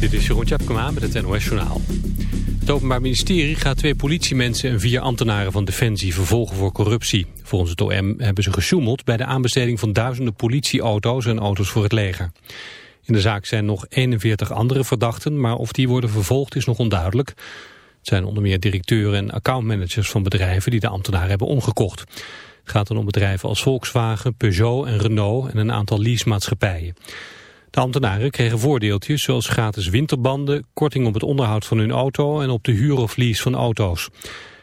Dit is Jeroen Tjepkema met het NOS Journaal. Het Openbaar Ministerie gaat twee politiemensen en vier ambtenaren van Defensie vervolgen voor corruptie. Volgens het OM hebben ze gesjoemeld bij de aanbesteding van duizenden politieauto's en auto's voor het leger. In de zaak zijn nog 41 andere verdachten, maar of die worden vervolgd is nog onduidelijk. Het zijn onder meer directeuren en accountmanagers van bedrijven die de ambtenaren hebben omgekocht. Het gaat dan om bedrijven als Volkswagen, Peugeot en Renault en een aantal leasemaatschappijen. De ambtenaren kregen voordeeltjes zoals gratis winterbanden, korting op het onderhoud van hun auto en op de huur of lease van auto's.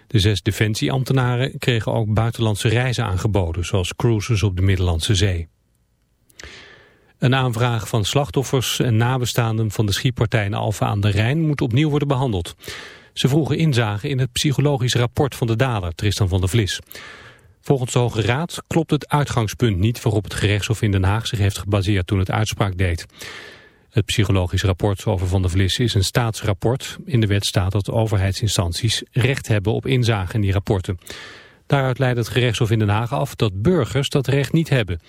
De zes defensieambtenaren kregen ook buitenlandse reizen aangeboden, zoals cruises op de Middellandse Zee. Een aanvraag van slachtoffers en nabestaanden van de schietpartij Alfa aan de Rijn moet opnieuw worden behandeld. Ze vroegen inzage in het psychologisch rapport van de dader, Tristan van der Vlis. Volgens de Hoge Raad klopt het uitgangspunt niet waarop het gerechtshof in Den Haag zich heeft gebaseerd toen het uitspraak deed. Het psychologisch rapport over Van der Vlis is een staatsrapport. In de wet staat dat overheidsinstanties recht hebben op inzage in die rapporten. Daaruit leidt het gerechtshof in Den Haag af dat burgers dat recht niet hebben.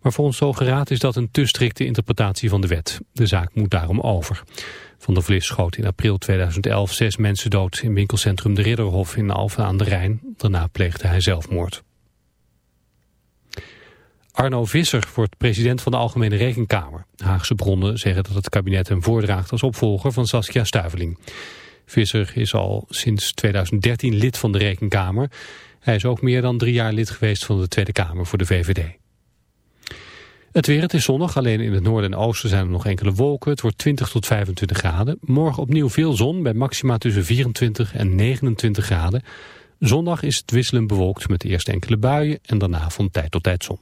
Maar volgens de Hoge Raad is dat een te strikte interpretatie van de wet. De zaak moet daarom over. Van der Vlis schoot in april 2011 zes mensen dood in winkelcentrum De Ridderhof in Alphen aan de Rijn. Daarna pleegde hij zelfmoord. Arno Visser wordt president van de Algemene Rekenkamer. Haagse bronnen zeggen dat het kabinet hem voordraagt als opvolger van Saskia Stuiveling. Visser is al sinds 2013 lid van de Rekenkamer. Hij is ook meer dan drie jaar lid geweest van de Tweede Kamer voor de VVD. Het weer, het is zonnig. Alleen in het noorden en oosten zijn er nog enkele wolken. Het wordt 20 tot 25 graden. Morgen opnieuw veel zon bij maxima tussen 24 en 29 graden. Zondag is het wisselend bewolkt met eerst enkele buien en daarna van tijd tot tijd zon.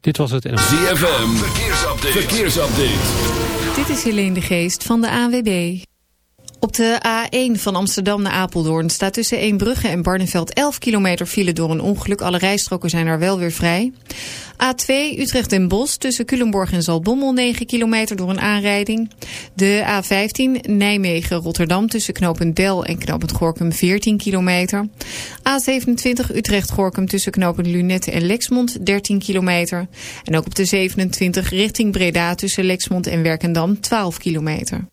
Dit was het... ZFM, verkeersupdate. verkeersupdate. Dit is Helene de Geest van de AWB. Op de A1 van Amsterdam naar Apeldoorn staat tussen Eembrugge en Barneveld 11 kilometer file door een ongeluk. Alle rijstroken zijn er wel weer vrij. A2 Utrecht en Bos tussen Culemborg en Zaltbommel 9 kilometer door een aanrijding. De A15 Nijmegen-Rotterdam tussen knooppunt Del en knooppunt Gorkum 14 kilometer. A27 Utrecht-Gorkum tussen knooppunt Lunette en Lexmond 13 kilometer. En ook op de 27 richting Breda tussen Lexmond en Werkendam 12 kilometer.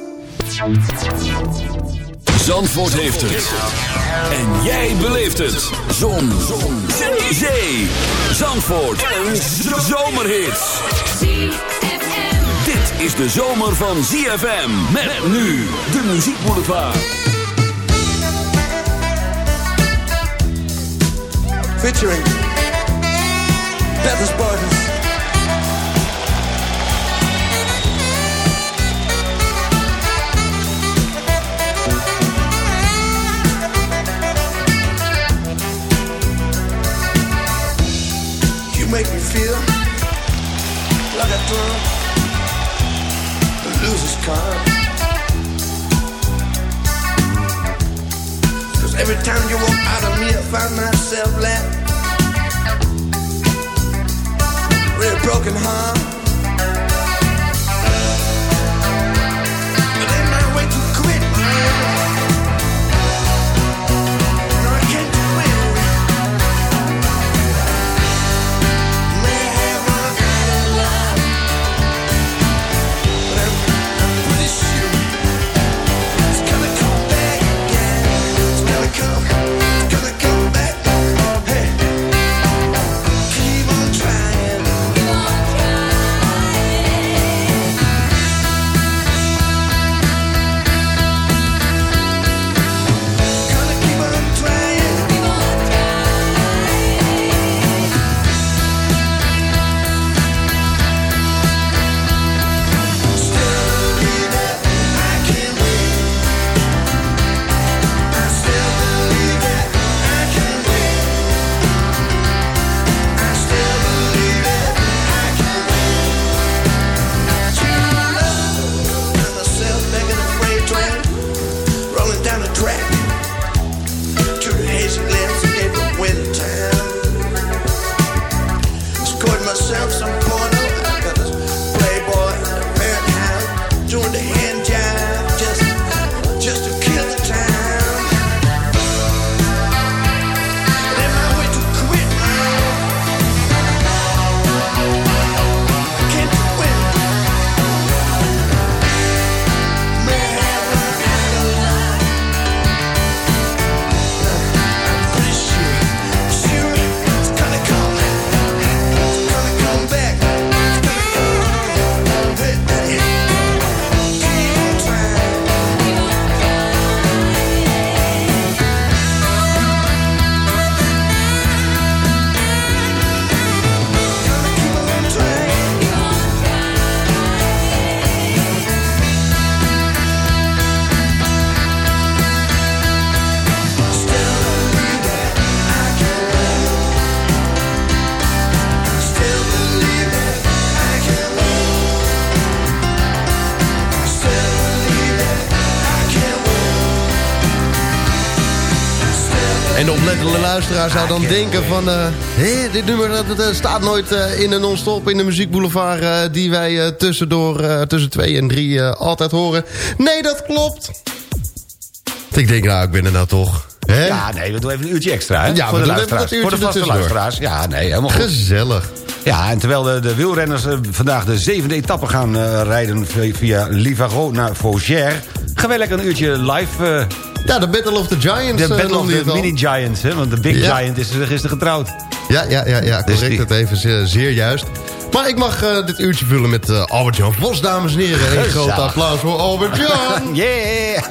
Zandvoort heeft het. En jij beleeft het. Zon. Zon. Zee. Zandvoort. Een zomerhit. Dit is de zomer van ZFM. Met nu de muziekboulevard. Featuring Peppers Borders. Make me feel like a drunk, a loser's card. Cause every time you walk out of me, I find myself left a broken heart. Luisteraar zou dan denken van... eh, hé, dit nummer dat, dat, eh, staat nooit eh, in een non-stop in de muziekboulevard... die wij tussendoor, tussen twee en drie altijd horen. Nee, dat klopt. Ik denk, nou, ik ben er nou toch. Hè? Ja, nee, we doen even een uurtje extra, hè? Ja, voor de luisteraars. Voor de vaste luisteraars. Ja, nee, helemaal goed. Gezellig. Ja, en terwijl de, de wielrenners vandaag de zevende etappe gaan rijden... via- Livarot naar Vaugère... gaan wij lekker een uurtje live... Ja, de Battle of the Giants de eh, Battle of the. Mini-Giants, hè? Want de Big Ja. Giant is gisteren getrouwd. Ja, ja, ja, ja Dus correct. Dat even zeer, zeer juist. Maar ik mag eh, dit uurtje vullen met eh, Albert-Jan Vos, dames en heren. Een groot applaus voor Albert-Jan. Yeah!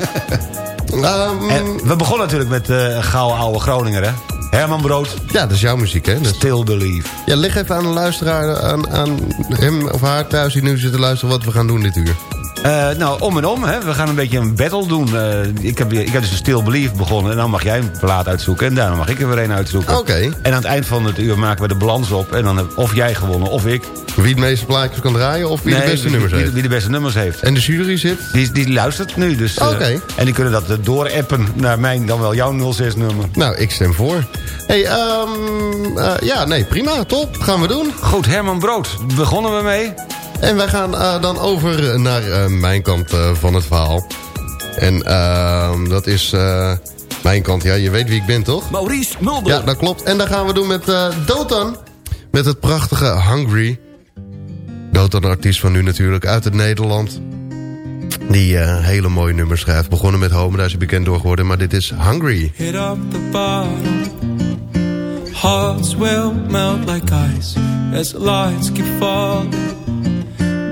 En we begonnen natuurlijk met eh gouden oude Groninger, hè? Herman Brood, ja, dat is jouw muziek, hè? Dus, Still Believe. ja, leg even aan de luisteraar, aan, aan hem of haar thuis die nu zit te luisteren... wat we gaan doen dit uur. Eh, nou, om en om, hè. we gaan een beetje een battle doen. Eh, ik, heb, ik heb dus een Still Believe begonnen... en dan mag jij een plaat uitzoeken... en daarna mag ik er weer een uitzoeken. Oké. En aan het eind van het uur maken we de balans op... en dan heb of jij gewonnen of ik. Wie het meeste plaatjes kan draaien of wie de beste wie, nummers wie, heeft. wie de beste nummers heeft. En de jury zit? Die, die luistert nu, dus... eh, Oké. En die kunnen dat doorappen naar mijn, dan wel jouw 06-nummer. Nou, ik stem voor. hey, ehm, eh, ja, nee, prima, top. Gaan we doen. Goed, Herman Brood, begonnen we mee? En wij gaan eh, dan over naar eh, mijn kant eh, van het verhaal. En ehm, dat is eh, mijn kant. Ja, je weet wie ik ben, toch? Maurice Mulder. Ja, dat klopt. En dat gaan we doen met eh, Dotan. Met het prachtige Hungry. Dotan, artiest van nu natuurlijk, uit het Nederland. Die eh, hele mooie nummers schrijft. Begonnen met Home, daar is hij bekend door geworden. Maar dit is Hungry. Hit up the bottom. Hearts will melt like ice as lights keep falling.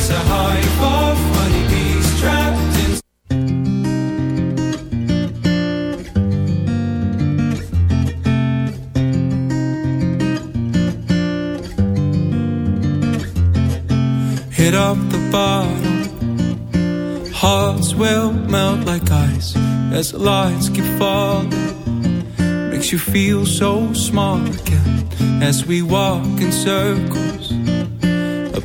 it's a hive of honeybees trapped in. Hit up the bottom. Hearts will melt like ice as the lights keep falling. Makes you feel so small again as we walk in circles.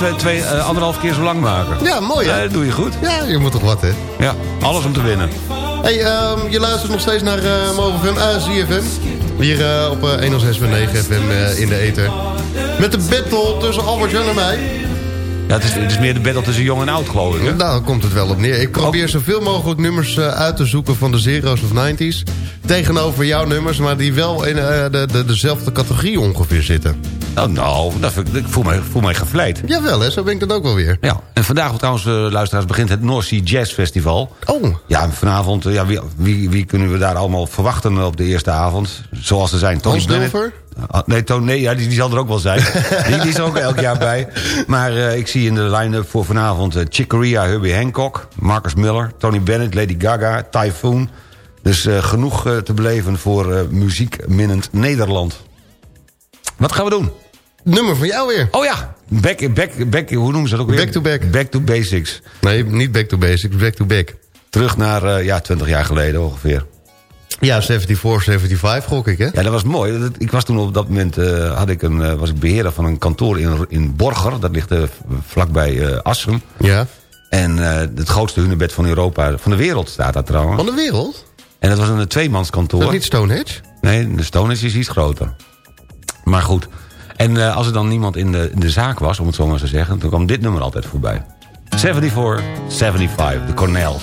twee, twee, eh, anderhalf keer zo lang maken. Ja, mooi hè? dat doe je goed. Ja, je moet toch wat hè? Ja, alles om te winnen. Hey, ehm, je luistert nog steeds naar uh, MovenFM, uh, ZFM. Hier eh, op uh, 106.9 FM eh, in de ether. Met de battle tussen Albert-Jan en mij. Ja, het, is, het is meer de battle tussen jong en oud, geloof ik. Hè? Nou, daar komt het wel op neer. Ik probeer zoveel mogelijk nummers eh, uit te zoeken van de zeros of 90s. Tegenover jouw nummers, maar die wel in eh, de, de, dezelfde categorie ongeveer zitten. Oh, nou, dat vind ik, ik voel, mij, voel mij gevleid. Jawel, hè, zo ben ik dat ook wel weer. Ja, en vandaag trouwens, eh, luisteraars, begint het North Sea Jazz Festival. Oh, Ja, en vanavond, eh, ja, wie, wie, wie kunnen we daar allemaal verwachten op de eerste avond? Zoals er zijn. Tony. Dulfer? Ah, nee, Tony, nee ja, die, die zal er ook wel zijn. die, die is er ook elk jaar bij. Maar eh, ik zie in de line-up voor vanavond uh, Chick Corea, Herbie Hancock... Marcus Miller, Tony Bennett, Lady Gaga, Typhoon. Dus uh, genoeg uh, te beleven voor uh, muziekminnend Nederland. Wat gaan we doen? Nummer van jou weer. Oh ja, back, back, back, hoe noemen ze dat ook weer? Back to back. Back to basics. Nee, niet back to basics, back to back. Terug naar, uh, ja, 20 jaar geleden ongeveer. Ja, 74, 75 gok ik, hè? Ja, dat was mooi. Ik was toen op dat moment uh, had ik een, uh, was ik beheerder van een kantoor in, in Borger. Dat ligt uh, vlakbij uh, Assem. Ja. En het grootste hunebed van Europa, van de wereld staat daar trouwens. Van de wereld? En dat was een tweemanskantoor. Dat is niet Stonehenge? Nee, de Stonehenge is iets groter. Maar goed. En uh, als er dan niemand in de, in de zaak was, om het zo maar te zeggen... dan kwam dit nummer altijd voorbij. 74, 75, de Cornels.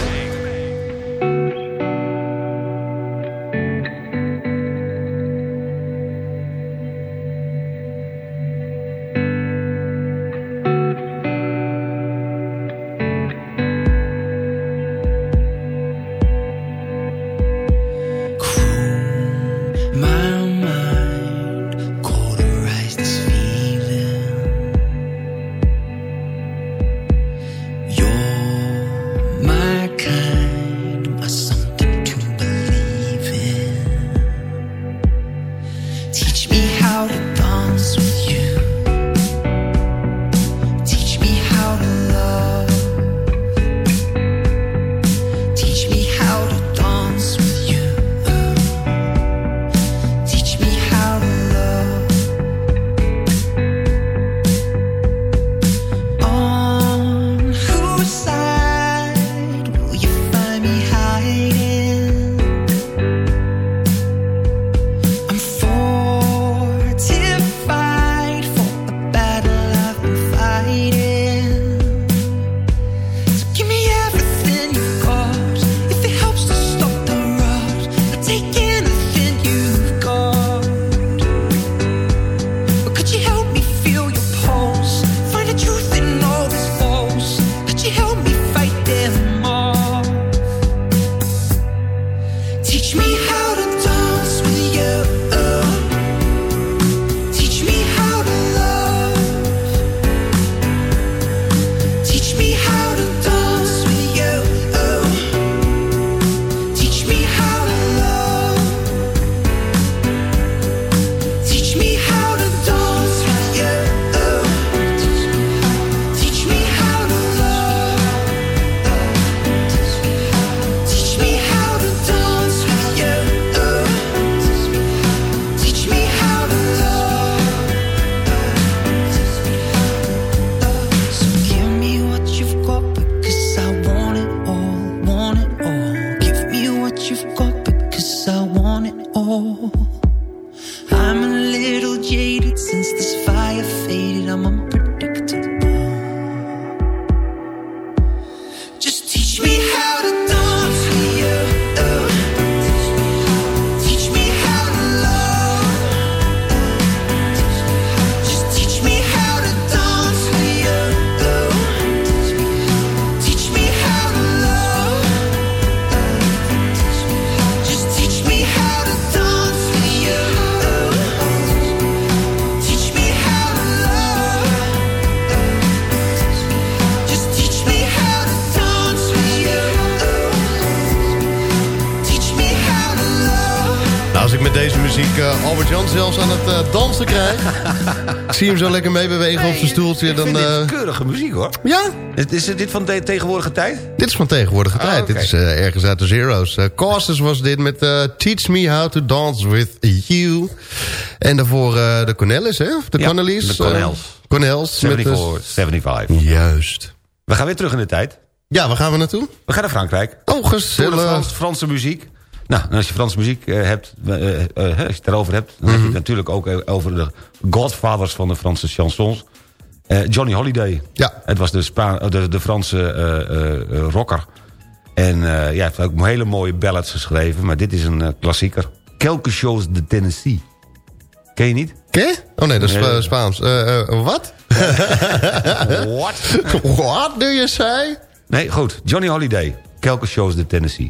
Hem zo lekker meebewegen op zijn stoeltje. Dan, eh, keurige muziek hoor. ja, Is, is dit van de tegenwoordige tijd? dit is van tegenwoordige Ah, tijd. Dit is eh, ergens uit de Zero's. Eh Costas was dit met Teach Me How to Dance With You. En daarvoor de Cornelis, hè? Of de Ja, Cornelis. de Cornels. Cornels. met de- 74, 75. Juist. We gaan weer terug in de tijd. Ja, waar gaan we naartoe? We gaan naar Frankrijk. Oh, gezellig. France, Franse muziek. Nou, en als je Franse muziek eh, hebt, eh, eh, als je het erover hebt... dan heb je het natuurlijk ook over de godfathers van de Franse chansons. Johnny Holiday. Ja. Het was de, Spa de, de Franse rocker. En ja, hij heeft ook hele mooie ballads geschreven. Maar dit is een klassieker. Quelque chose de Tennessee. Ken je niet? Ké? Oh nee, dat is Nee. Spaans. Wat? What? What do you say? Nee, goed. Johnny Holiday. Quelque chose de Tennessee.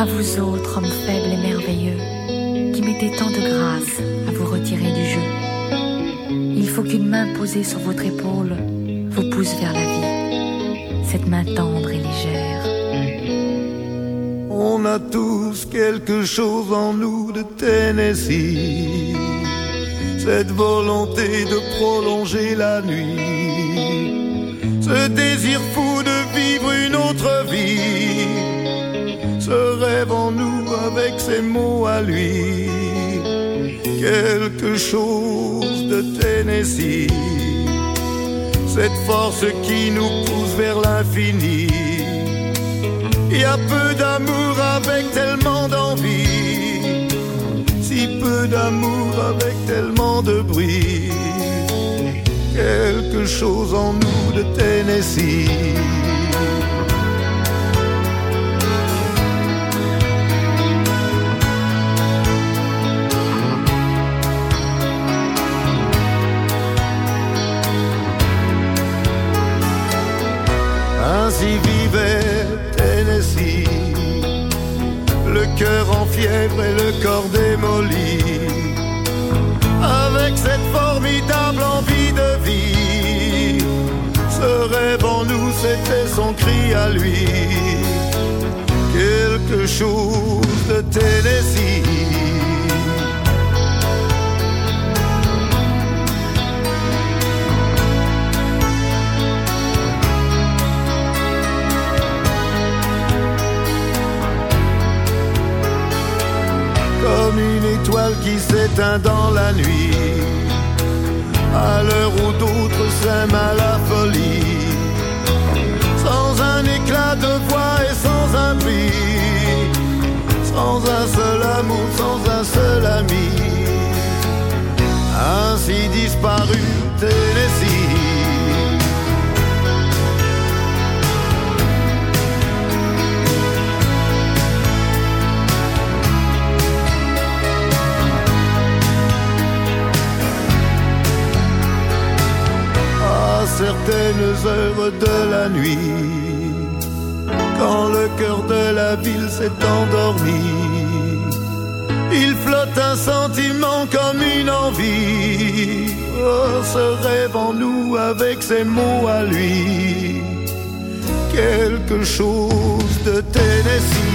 À vous autres, hommes faibles et merveilleux, qui mettez tant de grâce à vous retirer du jeu. Il faut qu'une main posée sur votre épaule vous pousse vers la vie. Cette main tendre et légère. On a tous quelque chose en nous de Tennessee. Cette volonté de prolonger la nuit. Ce désir fou de vivre une autre vie. Ce rêve en nous avec ses mots à lui. Quelque chose de Tennessee. Cette force qui nous pousse vers l'infini. Il y a peu d'amour avec tellement d'envie. Si peu d'amour avec tellement de bruit. Quelque chose en nous de Tennessee. En fièvre et le corps démoli. Avec cette formidable envie de vie, ce rêve en nous, c'était son cri à lui. Quelque chose de Tennessee. De la nuit, quand le cœur de la ville s'est endormi, il flotte un sentiment comme une envie. Oh, ce rêve en nous avec ses mots à lui, quelque chose de Tennessee.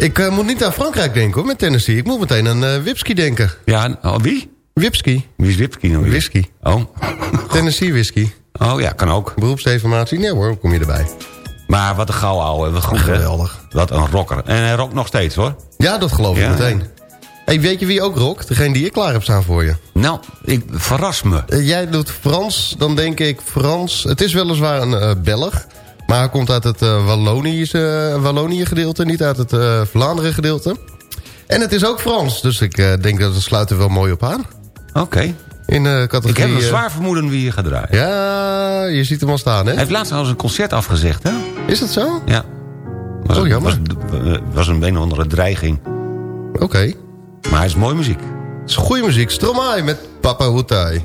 Ik eh, moet niet aan Frankrijk denken hoor, met Tennessee. Ik moet meteen aan eh Wipski denken. Ja, oh, wie? Wipski. Wie is Wipski nou weer? Whisky. Oh. Tennessee whisky. oh, ja, kan ook. Beroepsdeformatie. Nee hoor, kom je erbij. Maar wat een gauw ouwe. Wat goed? Geweldig. Wat een rocker. En hij rockt nog steeds, hoor. Ja, dat geloof ik Ja. meteen. Hey, weet je wie ook rokt? Degene die ik klaar heb staan voor je. Nou, ik verras me. Eh, jij doet Frans, dan denk ik Frans. Het is weliswaar een eh, Belg. Maar hij komt uit het eh Wallonië Wallonië gedeelte, niet uit het eh, Vlaanderen gedeelte. En het is ook Frans, dus ik eh, denk dat het sluit er wel mooi op aan. Oké. In eh categorie... Ik heb een eh, zwaar vermoeden wie je gaat draaien. Ja, je ziet hem al staan, hè? Hij heeft laatst trouwens een concert afgezegd, hè? Is dat zo? Ja. Was, Oh, jammer. Was, was een een of andere dreiging. Oké. Maar het is mooie muziek. Het is goede muziek. Stromae met Papa Hutai.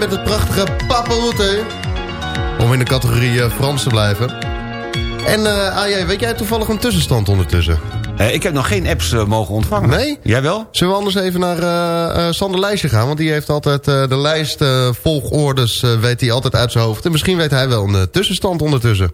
met het prachtige Paparoute. Om in de categorie eh, Frans te blijven. En eh AJ, weet jij toevallig een tussenstand ondertussen? Eh, ik heb nog geen apps mogen ontvangen. Nee? Jij wel? Zullen we anders even naar eh eh, Sander Lijstje gaan? Want die heeft altijd eh, de lijst eh, volgordes eh, weet hij altijd uit zijn hoofd. En misschien weet hij wel een tussenstand ondertussen.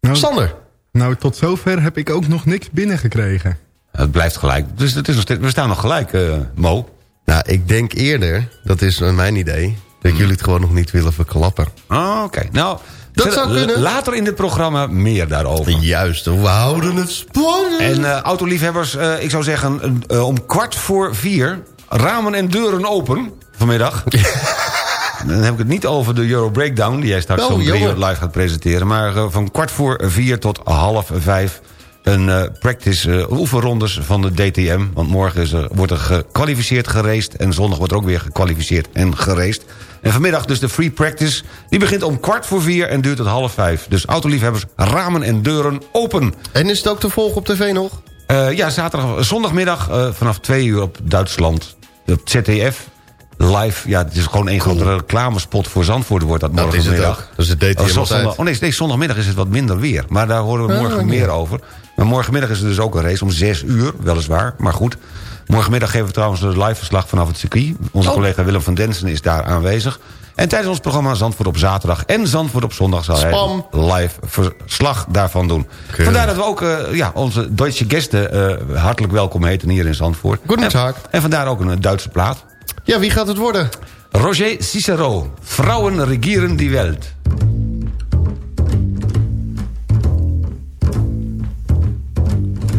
Nou, Sander. Nou, tot zover heb ik ook nog niks binnengekregen. Het blijft gelijk. Dus het is nog steeds, we staan nog gelijk, eh, Mo. Nou, ik denk eerder, dat is mijn idee... dat jullie het gewoon nog niet willen verklappen. Ah, Oké, nou... Dat zou kunnen. Later in dit programma meer daarover. Juist, we houden het spannend. En eh, autoliefhebbers, eh, ik zou zeggen eh, om kwart voor vier... ramen en deuren open vanmiddag. Dan heb ik het niet over de Euro Breakdown... die jij straks Oh, om drie uur live gaat presenteren... maar van kwart voor vier tot half vijf... een eh, practice eh, oefenrondes van de DTM. Want morgen is er, wordt er gekwalificeerd geraced... en zondag wordt er ook weer gekwalificeerd en geraced. En vanmiddag dus de free practice. Die begint om kwart voor vier en duurt tot half vijf. Dus autoliefhebbers, ramen en deuren open. En is het ook te volgen op tv nog? Eh, ja, zaterdag, zondagmiddag vanaf twee uur op Duitsland. Op ZDF. Live, ja, het is gewoon een grote reclamespot voor Zandvoort wordt dat Dat is het morgenmiddag. ook. Dat is de DTM Oh, zondag, oh nee, nee, zondagmiddag is het wat minder weer. Maar daar horen we Ah, morgen meer over. Maar morgenmiddag is er dus ook een race om zes uur, weliswaar. Maar goed, morgenmiddag geven we trouwens een live verslag vanaf het circuit. Onze Oh. collega Willem van Densen is daar aanwezig. En tijdens ons programma Zandvoort op zaterdag en Zandvoort op zondag... zal Spam. hij live verslag daarvan doen. Keurig. Vandaar dat we ook eh, ja, onze Duitse gasten eh, hartelijk welkom heten hier in Zandvoort. Guten En- Tag. En vandaar ook een eh, Duitse plaat. Ja, wie gaat het worden? Roger Cicero, Vrouwen regieren die Welt.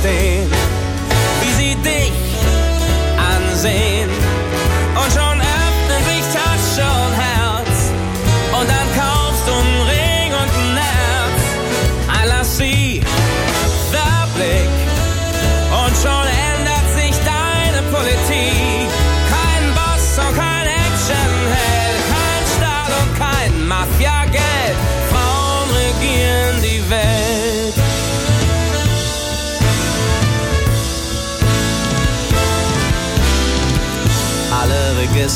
understand.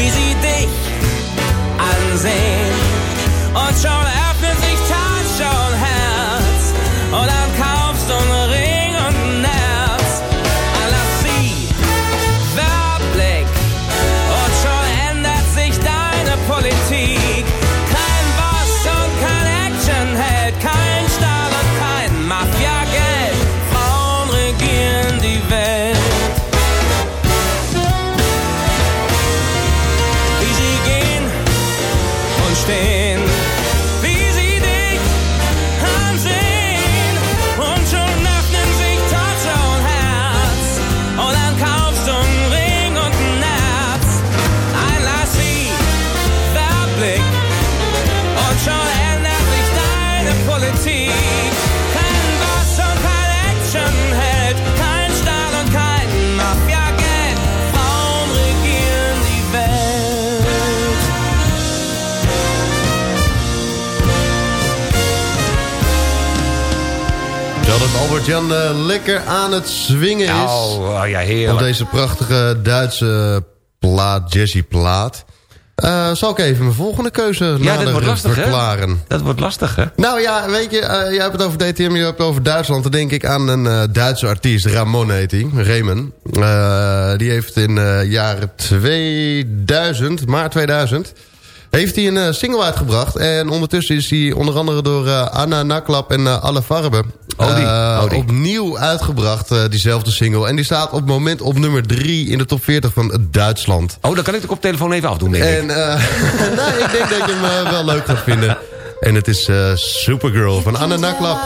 wie sie dich ansehen. Und schon öffnet sich Tasche und Herz. Und dann kaufst Albert-Jan eh, lekker aan het swingen is. Nou, oh ja, Op heerlijk. deze prachtige Duitse plaat, Jazzy plaat. Eh, zal ik even mijn volgende keuze Ja, nader dat wordt lastig, hè? verklaren? Dat wordt lastig, hè? Nou ja, weet je, eh, jij hebt het over DTM, je hebt het over Duitsland. Dan denk ik aan een Duitse artiest, Ramon heet hij, Remen. Die heeft in jaren 2000, maart 2000... heeft hij een eh, single uitgebracht. En ondertussen is hij onder andere door eh, Anna Naklap en uh, Alle Farben... Oh, die. eh, Oh, die. opnieuw uitgebracht, eh, diezelfde single. En die staat op het moment op nummer 3 in de top 40 van Duitsland. Oh, dan kan ik de koptelefoon even afdoen, denk ik. En eh, nou, ik denk dat je hem eh, wel leuk gaat vinden. En het is eh, Supergirl van Anna Naklap.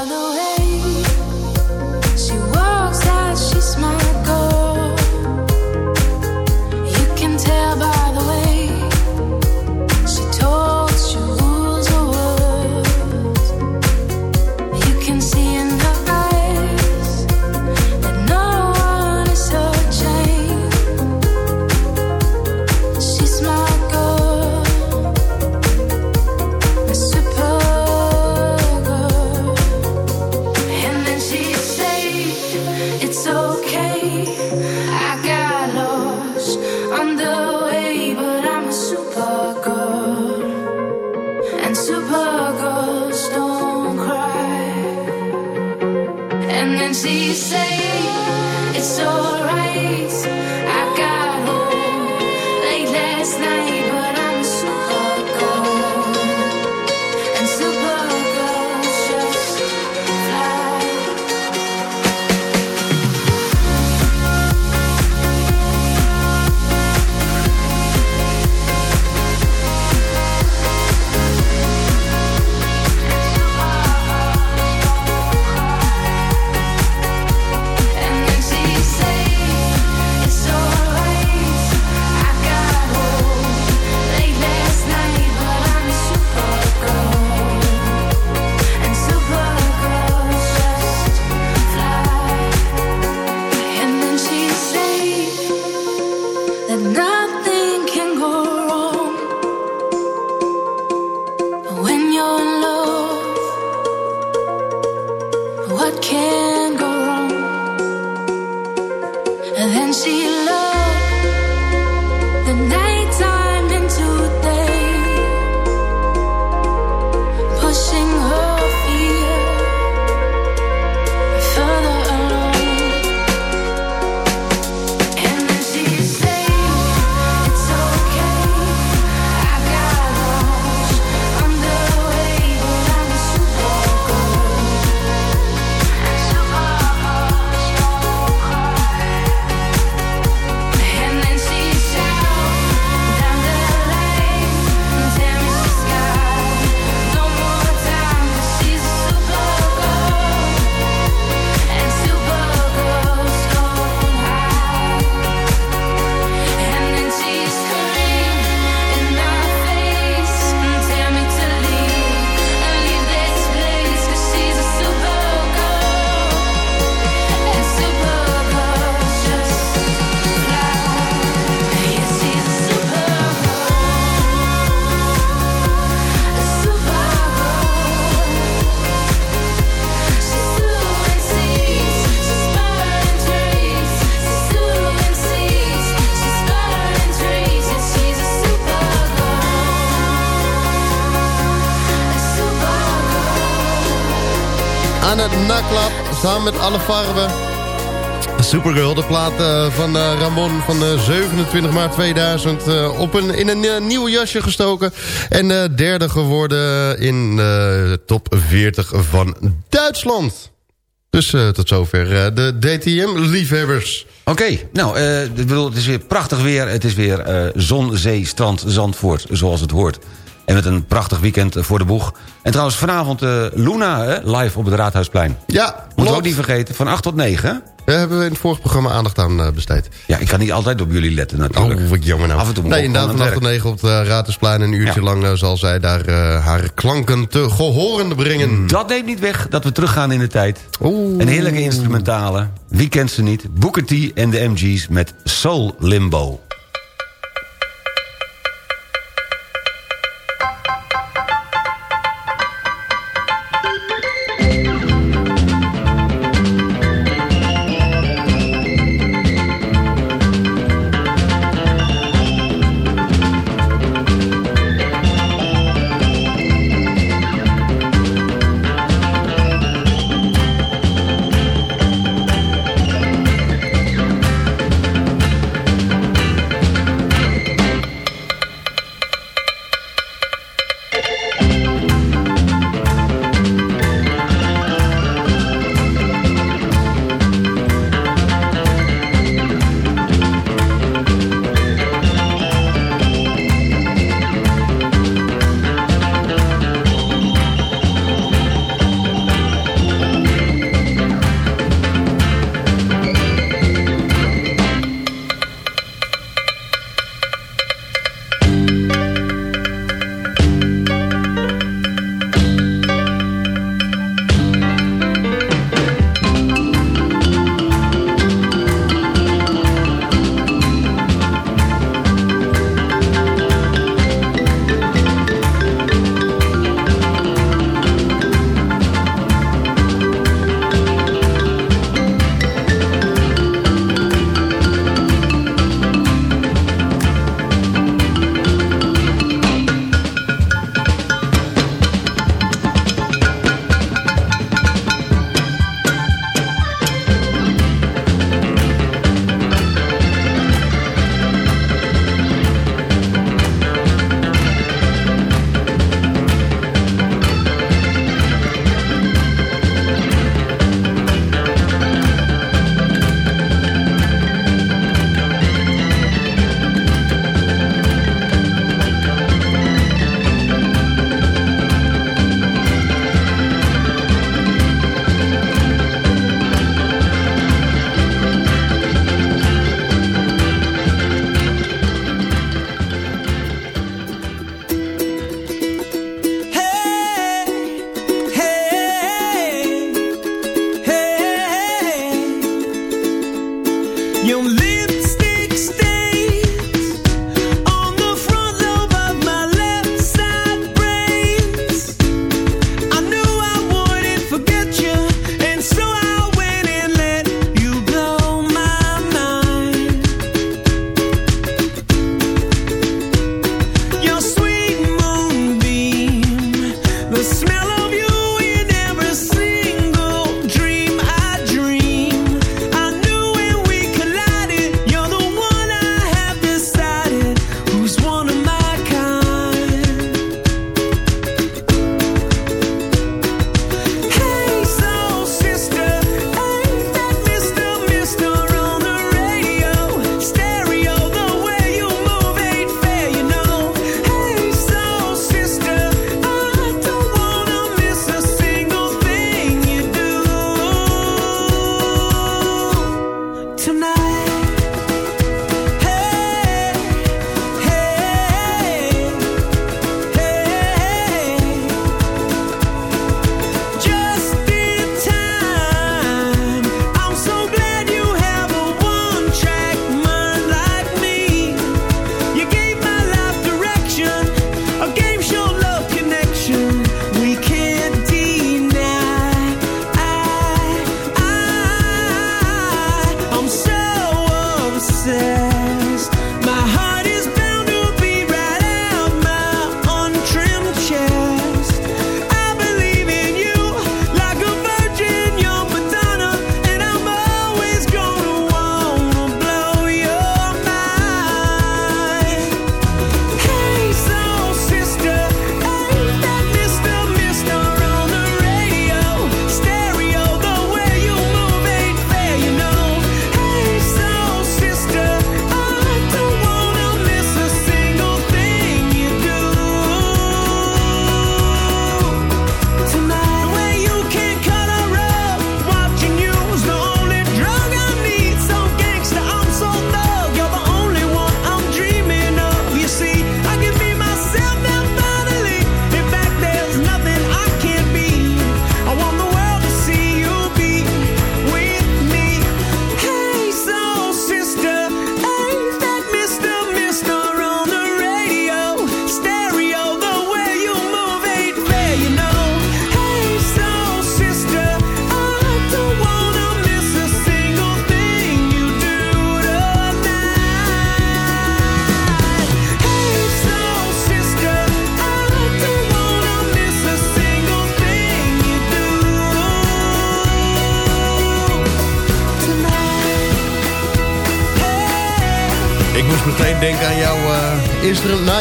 Naklap. Samen met alle farben. Supergirl, de plaat eh, van eh, Ramon van eh, 27 maart 2000... eh, op een, in een eh, nieuw jasje gestoken. En eh, derde geworden in de top 40 van Duitsland. Dus eh, tot zover eh, de DTM-liefhebbers. Oké, nou, eh, ik bedoel, het is weer prachtig weer. Het is weer eh, zon, zee, strand, Zandvoort, zoals het hoort. En met een prachtig weekend voor de boeg. En trouwens, vanavond eh, Luna, hè, live op het Raadhuisplein. Ja, Moeten we ook niet vergeten, van 8 tot 9, hè? Daar hebben we in het vorige programma aandacht aan eh, besteed. Ja, ik kan niet altijd op jullie letten natuurlijk. Oh, wat jammer nou. Af en toe moet nee, inderdaad, van gewoon 8 aan tot het 9 op het uh, Raadhuisplein. Een uurtje Ja. lang eh, zal zij daar eh, haar klanken te gehorende brengen. Dat neemt niet weg dat we teruggaan in de tijd. Een heerlijke instrumentale. Wie kent ze niet? Booker T en de MG's met Soul Limbo.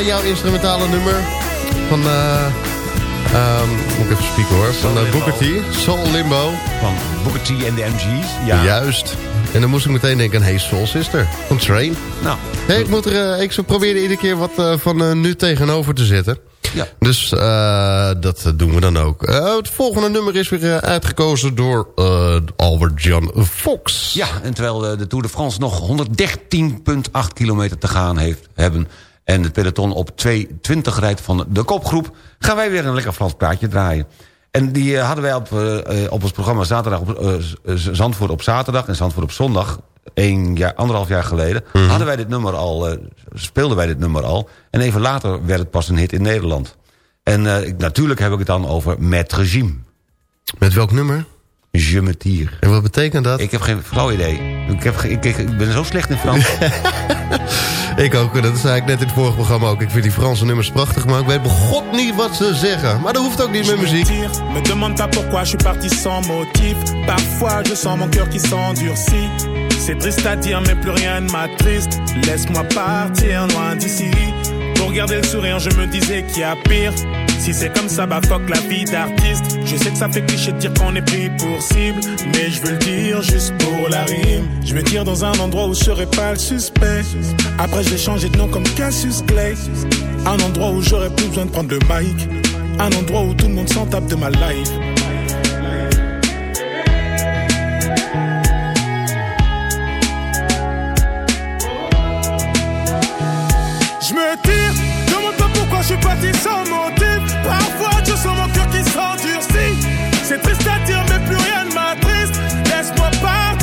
Jouw instrumentale nummer. Van, ehm, moet ik even spieken hoor. Van uh, Booker T. Soul Limbo. Van Booker T en de MG's. Ja. Juist. En dan moest ik meteen denken aan Hey Soul Sister. Van Train. Nou. Hey, ik, moet er, eh, ik zal proberen iedere keer wat van nu tegenover te zetten. Ja. Dus dat doen we dan ook. Het volgende nummer is weer uitgekozen door Albert John Fox. Ja, en terwijl de Tour de France nog 113,8 kilometer te gaan heeft, hebben... en het peloton op 2.20 rijdt van de kopgroep... gaan wij weer een lekker Frans praatje draaien. En die eh, hadden wij op, eh, eh, op ons programma zaterdag op, Zandvoort op zaterdag... en Zandvoort op zondag, een jaar, anderhalf jaar geleden... hadden wij dit nummer al, speelden wij dit nummer al... en even later werd het pas een hit in Nederland. En ik- natuurlijk heb ik het dan over Met Regime. Met welk nummer? Je me. En wat betekent dat? Ik heb geen flauw idee. Ik, heb, ik, ik ben zo slecht in Frans. Ik ook, dat zei ik net in het vorige programma ook. Ik vind die Franse nummers prachtig, maar ik weet begot niet wat ze zeggen. Maar dat hoeft ook niet met muziek. Me demande pas pourquoi je suis parti sans motif. Parfois je sens mon cœur qui s'endurcit. C'est triste à dire, mais plus rien ne m'attriste. Laisse-moi partir loin d'ici. Pour garder le sourire, je me disais qu'il y a pire. Si c'est comme ça, bah fuck la vie d'artiste. Je sais que ça fait cliché de dire qu'on est pris pour cible. Mais je veux le dire juste pour la rime. Je me tire dans un endroit où je serai pas le suspect. Après, j'ai changé de nom comme Cassius Clay. Un endroit où j'aurais plus besoin de prendre le mic. Un endroit où tout le monde s'en tape de ma life. Je me tire, demande pas pourquoi je suis parti sans motif. Parfois je sens mon cœur qui s'endurcit. C'est triste à dire, mais plus rien ne m'attriste. Laisse-moi partir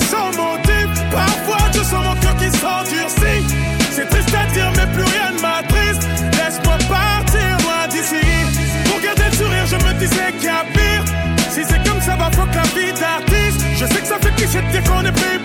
Sans motif. Parfois je sens mon cœur qui s'endurcit. C'est triste à dire, mais plus rien ne m'attriste. Laisse-moi partir loin d'ici. Pour garder le sourire, je me disais qu'il y a pire. Si c'est comme ça, va fuck la vie d'artiste. Je sais que ça fait cliché de dire qu'on est pris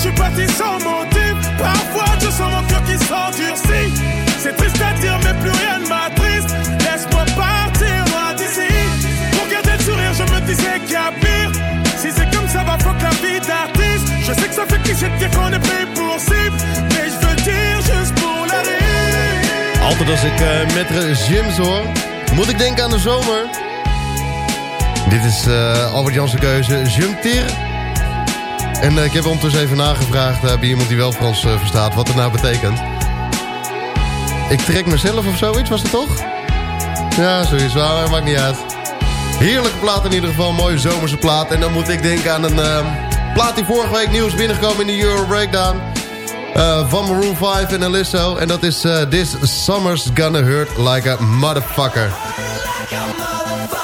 je suis parti sans motif. Parfois je sens mon cœur qui s'endurcit. C'est triste à dire, mais plus rien ne m'attriste. Laisse-moi partir loin d'ici. Pour garder le sourire, je me disais qu'il y a pire. Si c'est comme ça, va fuck la vie d'artiste. Je sais que ça fait cliché de dire qu'on est pris pour cible. Mais je veux dire juste pour la rire. Altijd als ik eh met Jims hoor, moet ik denken aan de zomer. Dit is eh, Albert Jansen keuze, Jumtir. En eh, ik heb ondertussen even nagevraagd eh, bij iemand die wel Frans eh, verstaat wat het nou betekent. Ik trek mezelf of zoiets, was het toch? Ja, zoiets, maar maakt niet uit. Heerlijke plaat in ieder geval, mooie zomerse plaat. En dan moet ik denken aan een plaat die vorige week nieuws binnengekomen in de Euro Breakdown. Van Maroon 5 en Alisso. En dat is This Summer's Gonna Hurt Like a Motherfucker.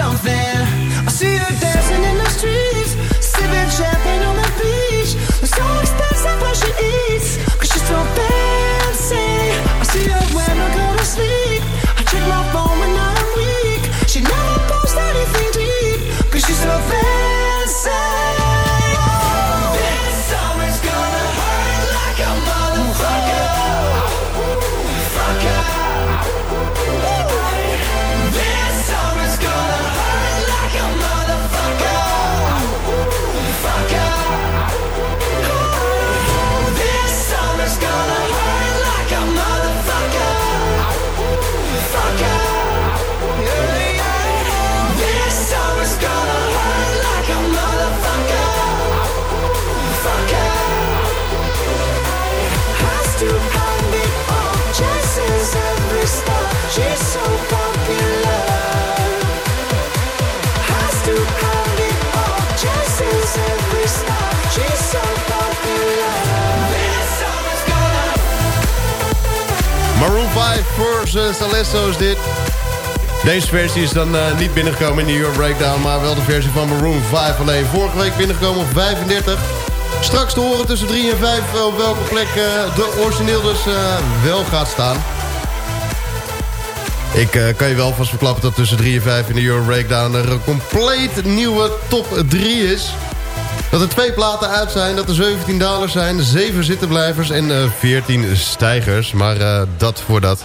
something. 5 versus Alesso is dit. Deze versie is dan eh, niet binnengekomen in de Euro Breakdown... maar wel de versie van Maroon 5 alleen. Vorige week binnengekomen op 35. Straks te horen tussen 3 en 5 op welke plek eh, de origineel dus eh, wel gaat staan. Ik eh, kan je wel vast verklappen dat tussen 3 en 5 in de Euro Breakdown... er een compleet nieuwe top 3 is. Dat er twee platen uit zijn, dat er 17 dalers zijn... 7 zittenblijvers en eh 14 stijgers. Maar eh, dat voor dat.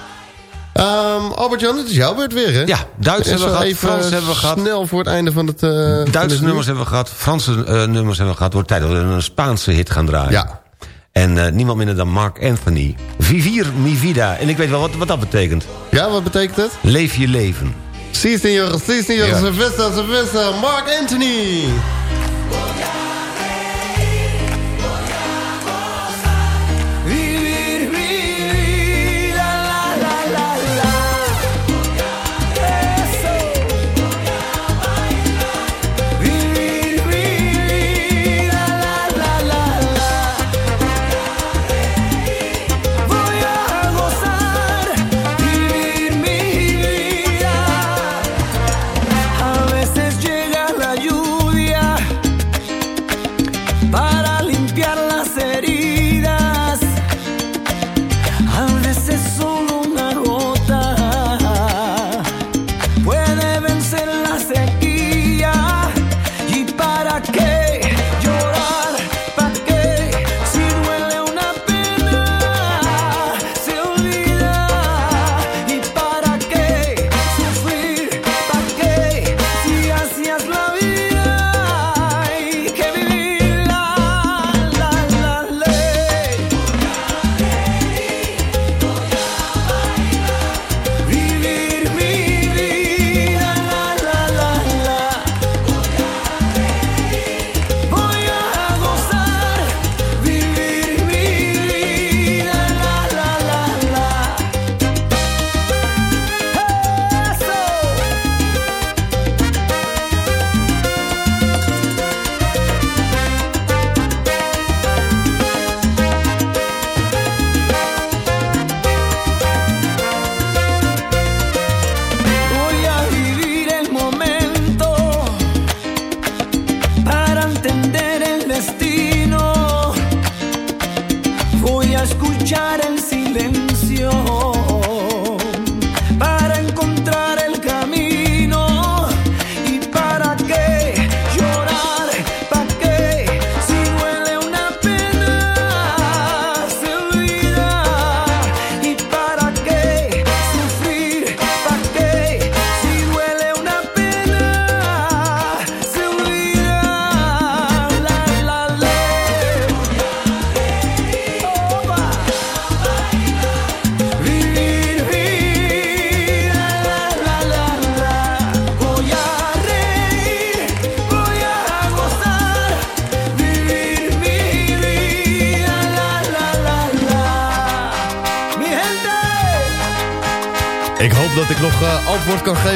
Ehm Albert-Jan, het is jouw beurt weer, hè? Ja, Duits En hebben we gehad, Frans hebben we gehad. snel voor het einde van het... van Duitse het nummers hebben we gehad, Franse eh, nummers hebben we gehad. Wordt tijd dat we een Spaanse hit gaan draaien. Ja. En eh, niemand minder dan Mark Anthony. Vivir mi vida. En ik weet wel wat, wat dat betekent. Ja, wat betekent het? Leef je leven. Si, senor, si, senor, Ja. cerveza, cerveza, Mark Anthony!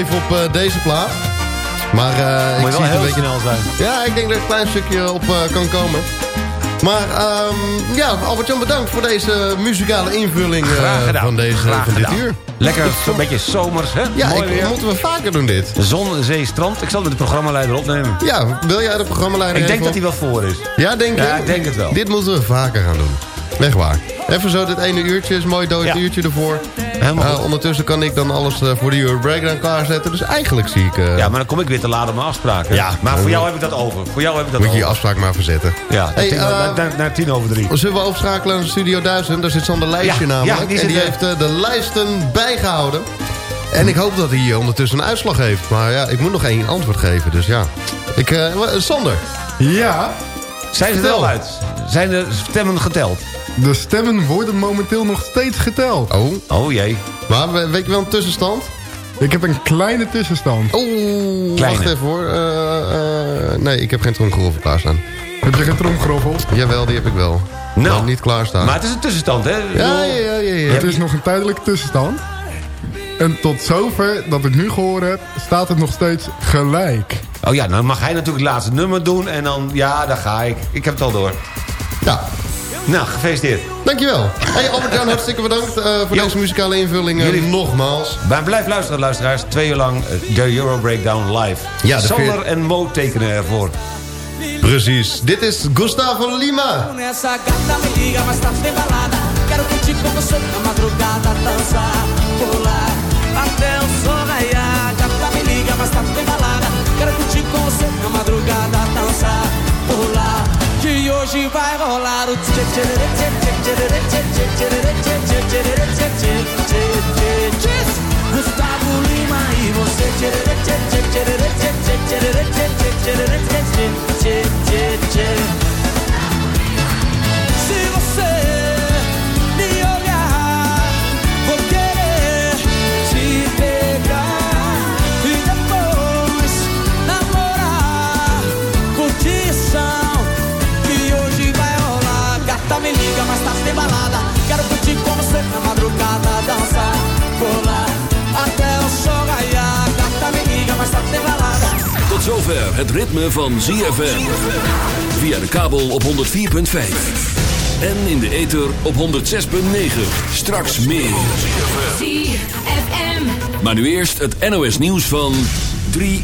Geven op eh, deze plaat. Maar eh, Moet ik je zie wel het een heel beetje... snel zijn. Ja, ik denk dat er een klein stukje op eh, kan komen. Maar ehm, ja, Albert-Jan bedankt voor deze muzikale invulling van, deze, Graag van dit gedaan. uur. Lekker zo'n beetje zomers, hè? Ja, Mooi ik, weer. moeten we vaker doen dit. Zon, zee, strand. Ik zal de programmaleider opnemen. Ja, wil jij de programmaleider Ik denk even dat hij wel voor is. Ja, denk je? Ja, ik denk het wel. Dit moeten we vaker gaan doen. Echt waar. Even zo dit ene uurtje, is een mooi dood Ja. uurtje ervoor. Helemaal Eh, goed. ondertussen kan ik dan alles eh, voor de Euro Breakdown klaarzetten. Dus eigenlijk zie ik... eh, Ja, maar dan kom ik weer te laat op mijn afspraken. Ja. Maar voor jou heb ik dat over. Voor jou heb ik dat moet je je over. afspraak maar verzetten. Ja, Hey, tien- eh, naar, tien over drie. Zullen we overschakelen naar Studio 1000? Daar zit Sander Lijstje Ja, namelijk. ja, die en die er. heeft eh, de lijsten bijgehouden. En ik hoop dat hij ondertussen een uitslag heeft. Maar ja, ik moet nog één antwoord geven. Dus ja. Ik, eh, Sander. Ja, Zijn ze er al uit? Zijn de stemmen geteld? De stemmen worden momenteel nog steeds geteld. Oh, Oh jee. maar we- weet je wel een tussenstand? Ik heb een kleine tussenstand. Oeh, Kleine. wacht even hoor. Eh, nee, ik heb geen tromgeroffel klaarstaan. Heb je geen tromgeroffel? Jawel, die heb ik wel. Nou. Maar niet klaarstaan. Maar het is een tussenstand, hè? ja, ja, ja, ja, ja. Het is nog een tijdelijke tussenstand. En tot zover dat ik nu gehoord heb, staat het nog steeds gelijk. Oh ja, dan mag hij natuurlijk het laatste nummer doen. En dan, ja, daar ga ik. Ik heb het al door. Ja, Nou, gefeliciteerd. dankjewel. Hey Albert-Jan, hartstikke bedankt eh, voor Jo. deze muzikale invulling. eh, Jullie- nogmaals. Maar blijf luisteren, luisteraars. Twee uur lang eh, de Euro Breakdown live. Ja, de Sander veer- en Mo tekenen ervoor. Precies. Dit is Gustavo Lima. Nessa gata me liga, mas tarde tem balada. Quero curtir com você na madrugada, dançar, pular até o sol raiar. Gata me liga, mas tarde tem balada. Quero curtir com você na madrugada, dançar, pular. Que hoje vai rolar o tchê tchê tchê tchê tchê tchê tchê tchê tchê tchê tchê tchê tchê tchê tchê tchê Gustavo Lima e você tchê tchê tchê tchê tchê tchê tchê tchê tchê tchê tchê tchê tchê tchê se me liga, mas tá sem balada. Quero curtir com você na madrugada, dançar, até o sol raiar. Gata me liga, mas tá sem balada. Tot zover het ritme van ZFM. Via de kabel op 104.5. En in de ether op 106.9. Straks meer. ZFM. Maar nu eerst het NOS nieuws van 3